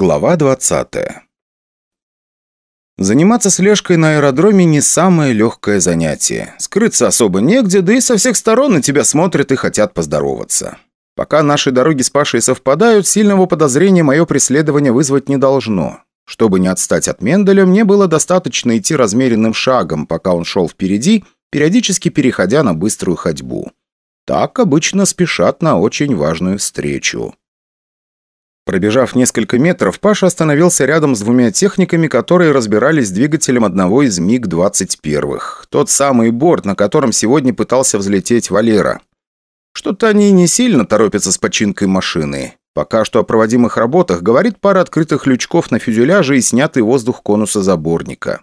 Глава 20 Заниматься слежкой на аэродроме не самое легкое занятие. Скрыться особо негде, да и со всех сторон на тебя смотрят и хотят поздороваться. Пока наши дороги с Пашей совпадают, сильного подозрения мое преследование вызвать не должно. Чтобы не отстать от Менделя, мне было достаточно идти размеренным шагом, пока он шел впереди, периодически переходя на быструю ходьбу. Так обычно спешат на очень важную встречу. Пробежав несколько метров, Паша остановился рядом с двумя техниками, которые разбирались с двигателем одного из МиГ-21. Тот самый борт, на котором сегодня пытался взлететь Валера. Что-то они не сильно торопятся с починкой машины. Пока что о проводимых работах говорит пара открытых лючков на фюзеляже и снятый воздух конуса заборника.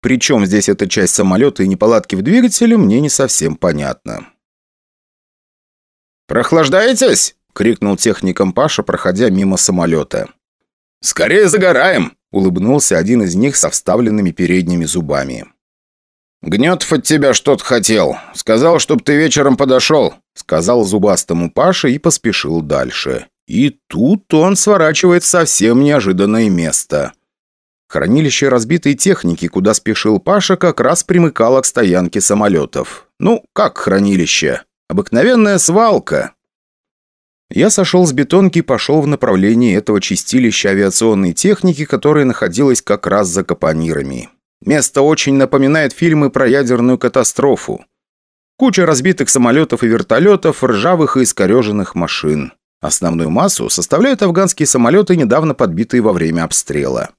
Причем здесь эта часть самолета и неполадки в двигателе, мне не совсем понятно. «Прохлаждаетесь?» — крикнул техникам Паша, проходя мимо самолета. «Скорее загораем!» — улыбнулся один из них со вставленными передними зубами. «Гнетов от тебя что-то хотел. Сказал, чтоб ты вечером подошел», — сказал зубастому Паша и поспешил дальше. И тут он сворачивает совсем неожиданное место. Хранилище разбитой техники, куда спешил Паша, как раз примыкало к стоянке самолетов. Ну, как хранилище? Обыкновенная свалка. Я сошел с бетонки и пошел в направлении этого чистилища авиационной техники, которое находилось как раз за капонирами. Место очень напоминает фильмы про ядерную катастрофу. Куча разбитых самолетов и вертолетов, ржавых и искореженных машин. Основную массу составляют афганские самолеты, недавно подбитые во время обстрела.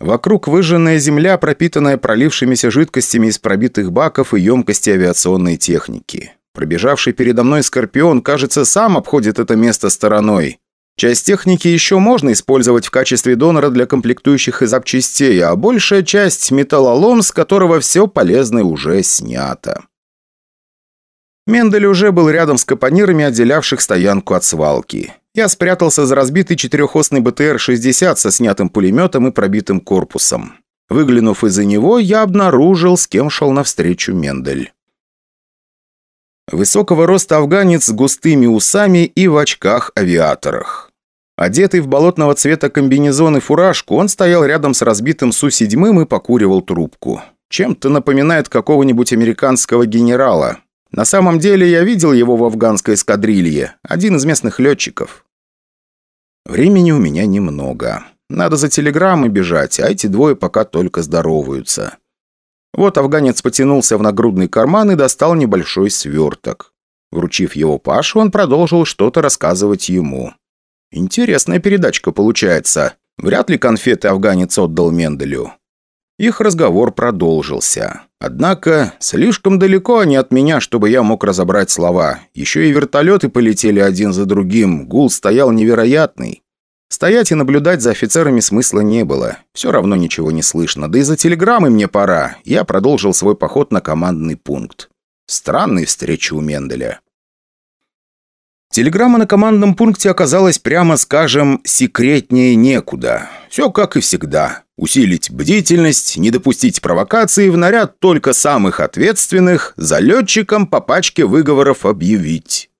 Вокруг выжженная земля, пропитанная пролившимися жидкостями из пробитых баков и емкости авиационной техники. Пробежавший передо мной Скорпион, кажется, сам обходит это место стороной. Часть техники еще можно использовать в качестве донора для комплектующих и запчастей, а большая часть – металлолом, с которого все полезное уже снято. Мендель уже был рядом с капонирами, отделявших стоянку от свалки. Я спрятался за разбитый четырехосный БТР-60 со снятым пулеметом и пробитым корпусом. Выглянув из-за него, я обнаружил, с кем шел навстречу Мендель. Высокого роста афганец с густыми усами и в очках-авиаторах. Одетый в болотного цвета комбинезон и фуражку, он стоял рядом с разбитым Су-7 и покуривал трубку. Чем-то напоминает какого-нибудь американского генерала. На самом деле я видел его в афганской эскадрилье, один из местных летчиков. Времени у меня немного. Надо за телеграммой бежать, а эти двое пока только здороваются. Вот афганец потянулся в нагрудный карман и достал небольшой сверток. Вручив его Пашу, он продолжил что-то рассказывать ему. Интересная передачка получается. Вряд ли конфеты афганец отдал Менделю. Их разговор продолжился. Однако, слишком далеко они от меня, чтобы я мог разобрать слова. Еще и вертолеты полетели один за другим, гул стоял невероятный. Стоять и наблюдать за офицерами смысла не было. Все равно ничего не слышно. Да и за телеграммой мне пора. Я продолжил свой поход на командный пункт. Странная встреча у Менделя. Телеграмма на командном пункте оказалась, прямо скажем, секретнее некуда. Все как и всегда. Усилить бдительность, не допустить провокации, в наряд только самых ответственных, за летчиком по пачке выговоров объявить.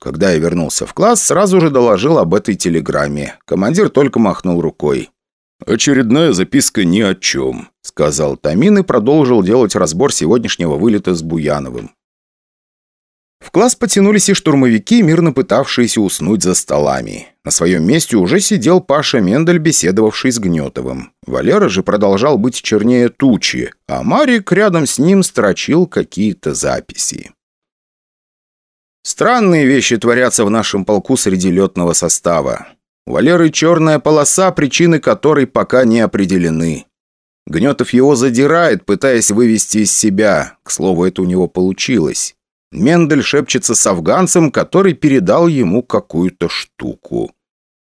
Когда я вернулся в класс, сразу же доложил об этой телеграмме. Командир только махнул рукой. «Очередная записка ни о чем», — сказал Тамин и продолжил делать разбор сегодняшнего вылета с Буяновым. В класс потянулись и штурмовики, мирно пытавшиеся уснуть за столами. На своем месте уже сидел Паша Мендель, беседовавший с Гнетовым. Валера же продолжал быть чернее тучи, а Марик рядом с ним строчил какие-то записи. Странные вещи творятся в нашем полку среди летного состава. У Валеры черная полоса, причины которой пока не определены. Гнетов его задирает, пытаясь вывести из себя. К слову, это у него получилось. Мендель шепчется с афганцем, который передал ему какую-то штуку.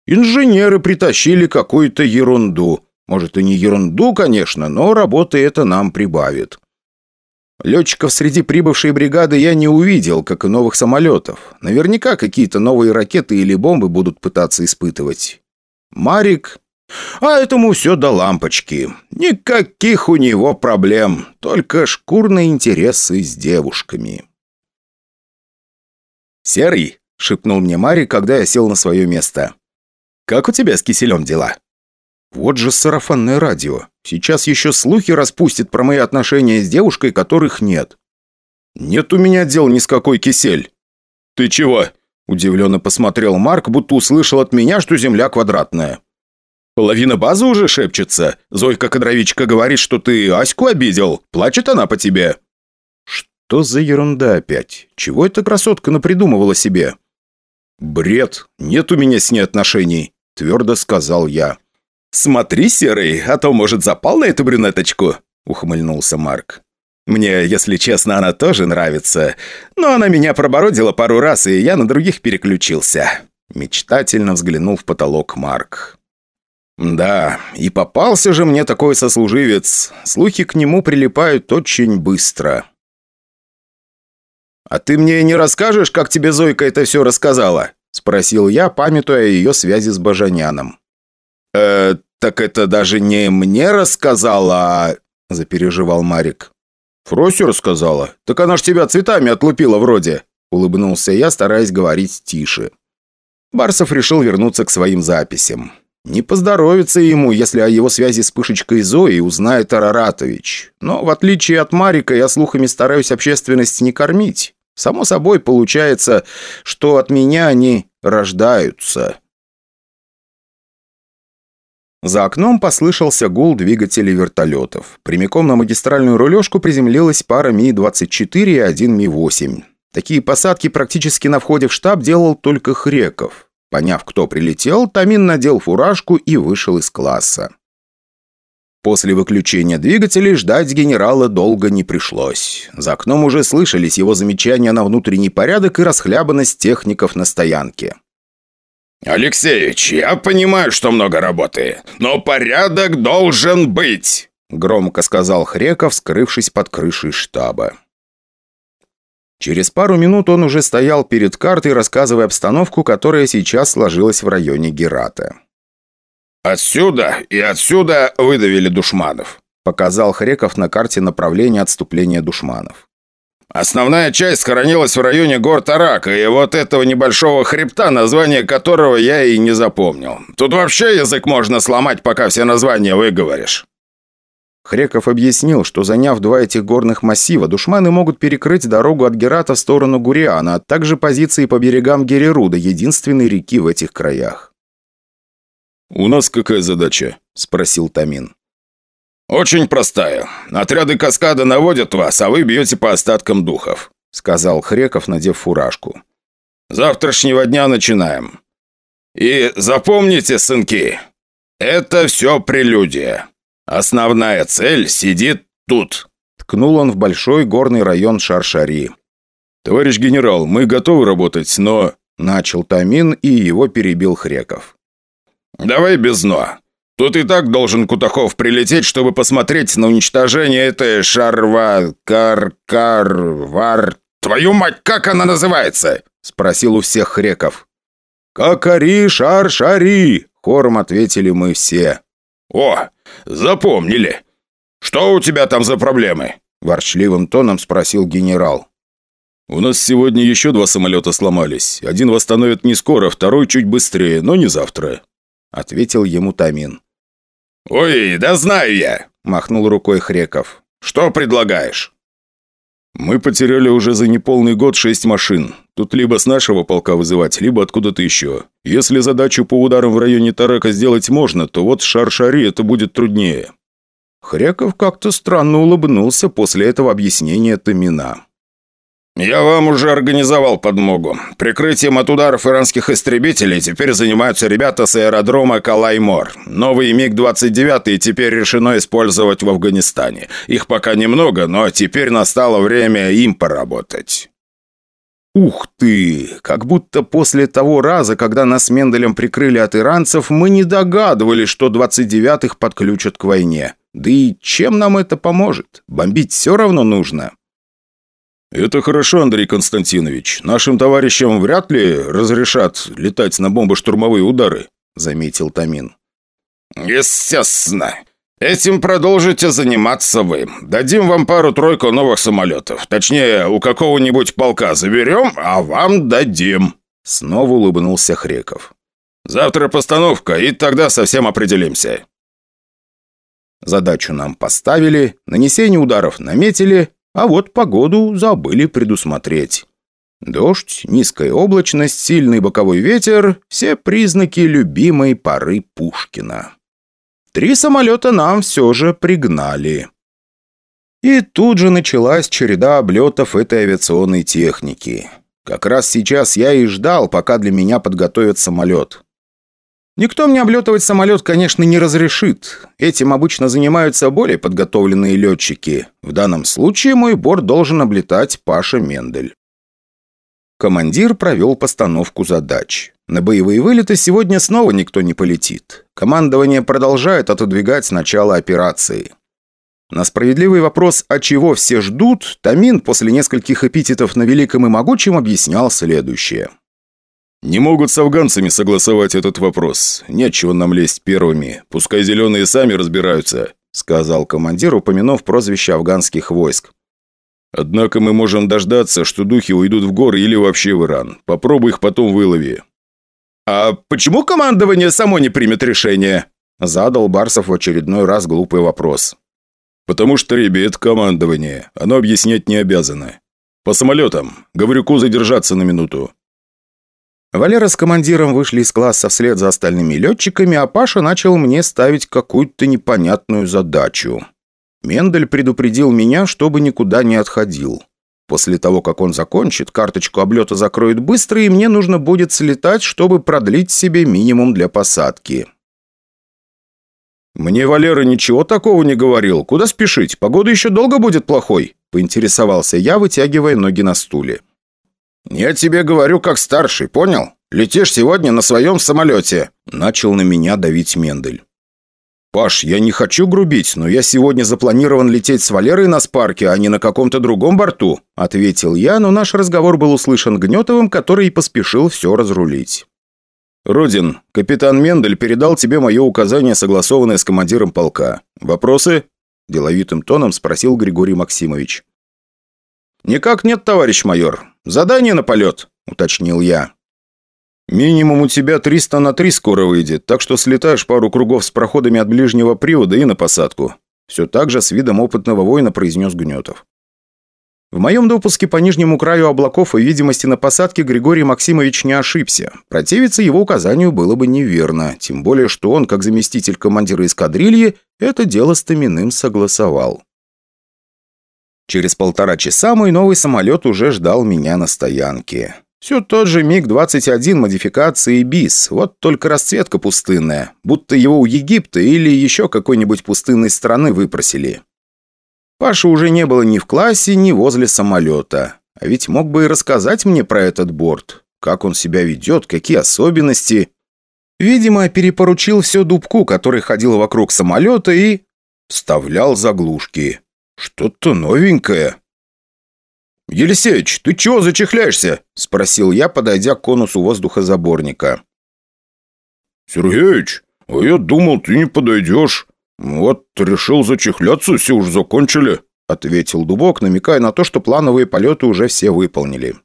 Инженеры притащили какую-то ерунду. Может, и не ерунду, конечно, но работы это нам прибавит. Летчиков среди прибывшей бригады я не увидел, как и новых самолетов. Наверняка какие-то новые ракеты или бомбы будут пытаться испытывать. Марик... А этому все до лампочки. Никаких у него проблем. Только шкурные интересы с девушками. «Серый», — шепнул мне Марик, когда я сел на свое место. «Как у тебя с киселем дела?» Вот же сарафанное радио. Сейчас еще слухи распустит про мои отношения с девушкой, которых нет. Нет у меня дел ни с какой кисель. Ты чего? Удивленно посмотрел Марк, будто услышал от меня, что земля квадратная. Половина базы уже шепчется. Зойка Кадровичка говорит, что ты Аську обидел. Плачет она по тебе. Что за ерунда опять? Чего эта красотка напридумывала себе? «Бред! Нет у меня с ней отношений», – твердо сказал я. «Смотри, Серый, а то, может, запал на эту брюнеточку?» – ухмыльнулся Марк. «Мне, если честно, она тоже нравится. Но она меня пробородила пару раз, и я на других переключился». Мечтательно взглянул в потолок Марк. «Да, и попался же мне такой сослуживец. Слухи к нему прилипают очень быстро». «А ты мне не расскажешь, как тебе Зойка это все рассказала?» – спросил я, памятуя о ее связи с Бажаняном. «Э, так это даже не мне рассказала, а...» – запереживал Марик. «Фросе рассказала? Так она ж тебя цветами отлупила вроде!» – улыбнулся я, стараясь говорить тише. Барсов решил вернуться к своим записям. Не поздоровится ему, если о его связи с Пышечкой Зоей узнает Араратович. Но, в отличие от Марика, я слухами стараюсь общественность не кормить. Само собой, получается, что от меня они рождаются. За окном послышался гул двигателей вертолетов. Прямиком на магистральную рулежку приземлилась пара Ми-24 и один Ми-8. Такие посадки практически на входе в штаб делал только Хреков. Поняв, кто прилетел, Тамин надел фуражку и вышел из класса. После выключения двигателей ждать генерала долго не пришлось. За окном уже слышались его замечания на внутренний порядок и расхлябанность техников на стоянке. «Алексеевич, я понимаю, что много работы, но порядок должен быть!» Громко сказал Хреков, скрывшись под крышей штаба. Через пару минут он уже стоял перед картой, рассказывая обстановку, которая сейчас сложилась в районе Герата. «Отсюда и отсюда выдавили душманов», показал Хреков на карте направление отступления душманов. «Основная часть сохранилась в районе гор Тарака и вот этого небольшого хребта, название которого я и не запомнил. Тут вообще язык можно сломать, пока все названия выговоришь». Хреков объяснил, что заняв два этих горных массива, душманы могут перекрыть дорогу от Герата в сторону Гуриана, а также позиции по берегам Гереруда, единственной реки в этих краях. «У нас какая задача?» – спросил Тамин. «Очень простая. Отряды каскада наводят вас, а вы бьете по остаткам духов», – сказал Хреков, надев фуражку. «Завтрашнего дня начинаем. И запомните, сынки, это все прелюдия. «Основная цель сидит тут», – ткнул он в большой горный район Шаршари. «Товарищ генерал, мы готовы работать, но...» – начал Тамин, и его перебил Хреков. «Давай без «но». Тут и так должен Кутахов прилететь, чтобы посмотреть на уничтожение этой шарва... кар-кар-вар... Твою мать, как она называется?» – спросил у всех Хреков. «Какари-шар-шари!» – хором ответили мы все. «О, запомнили. Что у тебя там за проблемы?» Ворчливым тоном спросил генерал. «У нас сегодня еще два самолета сломались. Один восстановят не скоро, второй чуть быстрее, но не завтра», — ответил ему Тамин. «Ой, да знаю я!» — махнул рукой Хреков. «Что предлагаешь?» «Мы потеряли уже за неполный год шесть машин. Тут либо с нашего полка вызывать, либо откуда-то еще. Если задачу по ударам в районе Тарака сделать можно, то вот шар-шари это будет труднее». Хряков как-то странно улыбнулся после этого объяснения Тамина. «Я вам уже организовал подмогу. Прикрытием от ударов иранских истребителей теперь занимаются ребята с аэродрома Калаймор. Новый МиГ-29 теперь решено использовать в Афганистане. Их пока немного, но теперь настало время им поработать». Ух ты! Как будто после того раза, когда нас Менделем прикрыли от иранцев, мы не догадывались, что 29-х подключат к войне. Да и чем нам это поможет? Бомбить все равно нужно. «Это хорошо, Андрей Константинович. Нашим товарищам вряд ли разрешат летать на бомбо-штурмовые удары», — заметил Тамин. «Естественно. Этим продолжите заниматься вы. Дадим вам пару-тройку новых самолетов. Точнее, у какого-нибудь полка заберем, а вам дадим». Снова улыбнулся Хреков. «Завтра постановка, и тогда совсем определимся. Задачу нам поставили, нанесение ударов наметили, а вот погоду забыли предусмотреть. Дождь, низкая облачность, сильный боковой ветер – все признаки любимой поры Пушкина. Три самолета нам все же пригнали. И тут же началась череда облетов этой авиационной техники. Как раз сейчас я и ждал, пока для меня подготовят самолет. Никто мне облетывать самолет, конечно, не разрешит. Этим обычно занимаются более подготовленные летчики. В данном случае мой борт должен облетать Паша Мендель. Командир провел постановку задач. На боевые вылеты сегодня снова никто не полетит. Командование продолжает отодвигать начало операции. На справедливый вопрос «А чего все ждут?» Тамин после нескольких эпитетов на великом и могучем объяснял следующее. «Не могут с афганцами согласовать этот вопрос. Нечего нам лезть первыми. Пускай зеленые сами разбираются», сказал командир, упомянув прозвище афганских войск. «Однако мы можем дождаться, что духи уйдут в горы или вообще в Иран. Попробуй их потом вылови». «А почему командование само не примет решение?» Задал Барсов в очередной раз глупый вопрос. «Потому что, ребят, командование. Оно объяснять не обязано. По самолетам. Говорюку задержаться на минуту». Валера с командиром вышли из класса вслед за остальными летчиками, а Паша начал мне ставить какую-то непонятную задачу. Мендель предупредил меня, чтобы никуда не отходил. После того, как он закончит, карточку облета закроют быстро, и мне нужно будет слетать, чтобы продлить себе минимум для посадки. «Мне Валера ничего такого не говорил. Куда спешить? Погода еще долго будет плохой?» – поинтересовался я, вытягивая ноги на стуле. «Я тебе говорю как старший, понял? Летишь сегодня на своем самолете!» – начал на меня давить Мендель. «Паш, я не хочу грубить, но я сегодня запланирован лететь с Валерой на спарке, а не на каком-то другом борту», – ответил я, но наш разговор был услышан Гнетовым, который и поспешил все разрулить. «Родин, капитан Мендель передал тебе мое указание, согласованное с командиром полка. Вопросы?» – деловитым тоном спросил Григорий Максимович. «Никак нет, товарищ майор. Задание на полет», – уточнил я. «Минимум у тебя 300 на 3 скоро выйдет, так что слетаешь пару кругов с проходами от ближнего привода и на посадку», – все так же с видом опытного воина произнес Гнетов. В моем допуске по нижнему краю облаков и видимости на посадке Григорий Максимович не ошибся. Противиться его указанию было бы неверно, тем более, что он, как заместитель командира эскадрильи, это дело с Томиным согласовал. Через полтора часа мой новый самолет уже ждал меня на стоянке. Все тот же МиГ-21 модификации БИС, вот только расцветка пустынная, будто его у Египта или еще какой-нибудь пустынной страны выпросили. Паша уже не было ни в классе, ни возле самолета. А ведь мог бы и рассказать мне про этот борт. Как он себя ведет, какие особенности. Видимо, перепоручил все Дубку, который ходил вокруг самолета и... Вставлял заглушки. Что-то новенькое. «Елисеич, ты чего зачехляешься?» – спросил я, подойдя к конусу воздухозаборника. «Сергеич, а я думал, ты не подойдешь. «Вот, решил зачехляться, все уже закончили», — ответил Дубок, намекая на то, что плановые полеты уже все выполнили.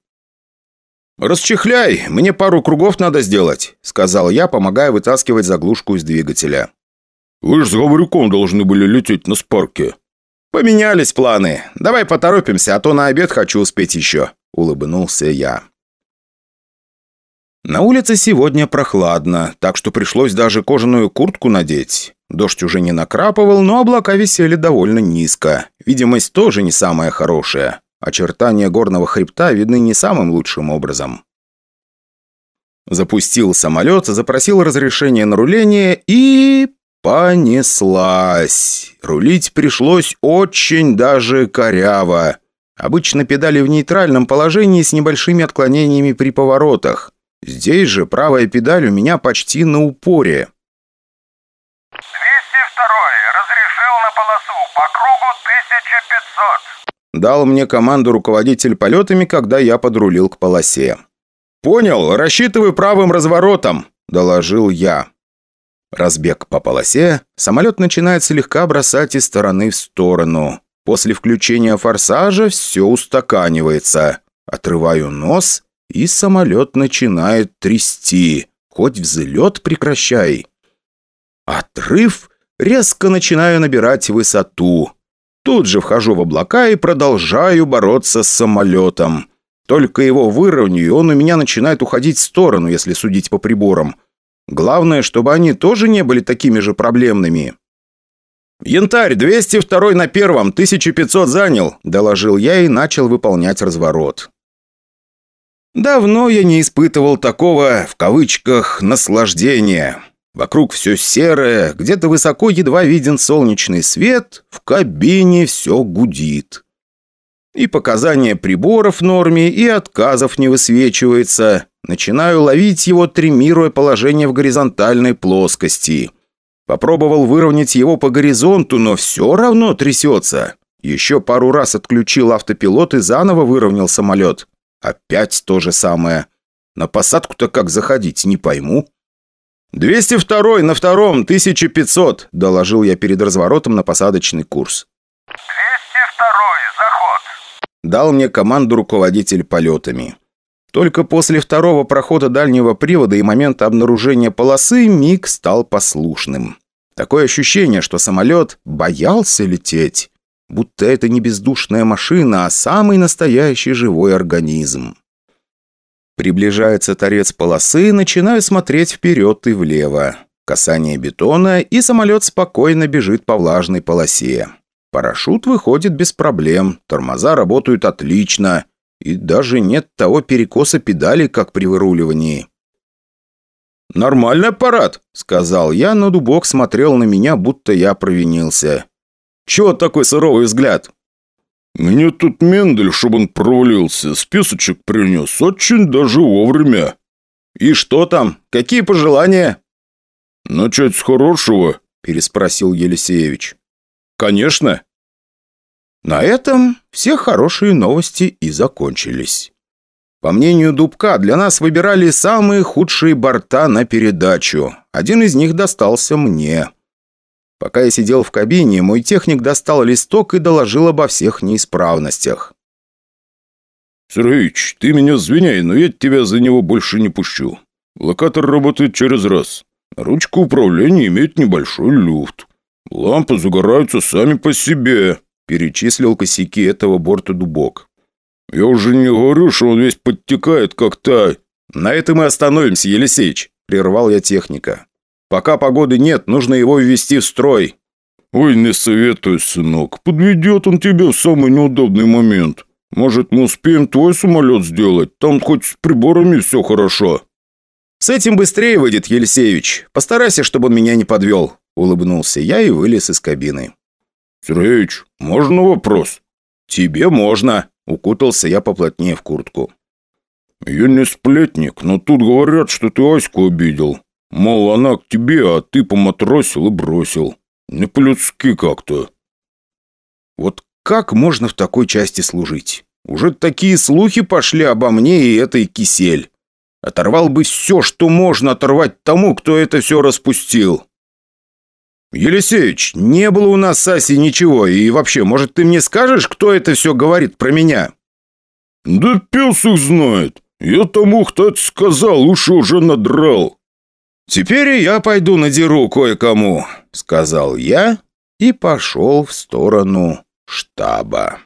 «Расчехляй, мне пару кругов надо сделать», — сказал я, помогая вытаскивать заглушку из двигателя. «Вы же с Гаврюком должны были лететь на спарке». «Поменялись планы. Давай поторопимся, а то на обед хочу успеть еще», — улыбнулся я. На улице сегодня прохладно, так что пришлось даже кожаную куртку надеть. Дождь уже не накрапывал, но облака висели довольно низко. Видимость тоже не самая хорошая. Очертания горного хребта видны не самым лучшим образом. Запустил самолет, запросил разрешение на руление и... Понеслась. Рулить пришлось очень даже коряво. Обычно педали в нейтральном положении с небольшими отклонениями при поворотах. Здесь же правая педаль у меня почти на упоре. 202 разрешил на полосу по кругу 1500. Дал мне команду руководитель полетами, когда я подрулил к полосе. «Понял, рассчитывай правым разворотом», – доложил я. Разбег по полосе, самолет начинает слегка бросать из стороны в сторону. После включения форсажа все устаканивается. Отрываю нос и самолет начинает трясти. Хоть взлет прекращай. Отрыв, резко начинаю набирать высоту. Тут же вхожу в облака и продолжаю бороться с самолетом. Только его выровняю, он у меня начинает уходить в сторону, если судить по приборам. Главное, чтобы они тоже не были такими же проблемными. «Янтарь, 202 на первом, 1500 занял», – доложил я и начал выполнять разворот. Давно я не испытывал такого, в кавычках, наслаждения. Вокруг все серое, где-то высоко едва виден солнечный свет, в кабине все гудит. И показания приборов в норме, и отказов не высвечивается. Начинаю ловить его, тримируя положение в горизонтальной плоскости. Попробовал выровнять его по горизонту, но все равно трясется. Еще пару раз отключил автопилот и заново выровнял самолет. Опять то же самое. На посадку-то как заходить, не пойму. «202 на втором, 1500», – доложил я перед разворотом на посадочный курс. «202 заход», – дал мне команду руководитель полетами. Только после второго прохода дальнего привода и момента обнаружения полосы Миг стал послушным. Такое ощущение, что самолет боялся лететь будто это не бездушная машина, а самый настоящий живой организм. Приближается торец полосы, начинаю смотреть вперед и влево. Касание бетона, и самолет спокойно бежит по влажной полосе. Парашют выходит без проблем, тормоза работают отлично, и даже нет того перекоса педали, как при выруливании. «Нормальный аппарат», — сказал я, но Дубок смотрел на меня, будто я провинился. Чего такой суровый взгляд?» «Мне тут Мендель, чтобы он провалился, списочек принес очень даже вовремя». «И что там? Какие пожелания?» «Начать с хорошего?» – переспросил Елисеевич. «Конечно». На этом все хорошие новости и закончились. По мнению Дубка, для нас выбирали самые худшие борта на передачу. Один из них достался мне. Пока я сидел в кабине, мой техник достал листок и доложил обо всех неисправностях. «Сергеич, ты меня извиняй, но я тебя за него больше не пущу. Локатор работает через раз. Ручка управления имеет небольшой люфт. Лампы загораются сами по себе», – перечислил косяки этого борта Дубок. «Я уже не говорю, что он весь подтекает, как та...» «На этом и остановимся, Елисеич», – прервал я техника. Пока погоды нет, нужно его ввести в строй». «Ой, не советую, сынок. Подведет он тебя в самый неудобный момент. Может, мы успеем твой самолет сделать? Там хоть с приборами все хорошо». «С этим быстрее выйдет, Елисеевич. Постарайся, чтобы он меня не подвел», — улыбнулся я и вылез из кабины. «Сергеич, можно вопрос?» «Тебе можно», — укутался я поплотнее в куртку. «Я не сплетник, но тут говорят, что ты Аську обидел. Мол, она к тебе, а ты поматросил и бросил. Не по-людски как-то. Вот как можно в такой части служить? Уже такие слухи пошли обо мне и этой кисель. Оторвал бы все, что можно оторвать тому, кто это все распустил. «Елисеевич, не было у нас с Асей ничего, и вообще, может, ты мне скажешь, кто это все говорит про меня?» «Да пес их знает. Я тому, кстати, сказал, уши уже надрал». «Теперь я пойду надеру кое-кому», — сказал я и пошел в сторону штаба.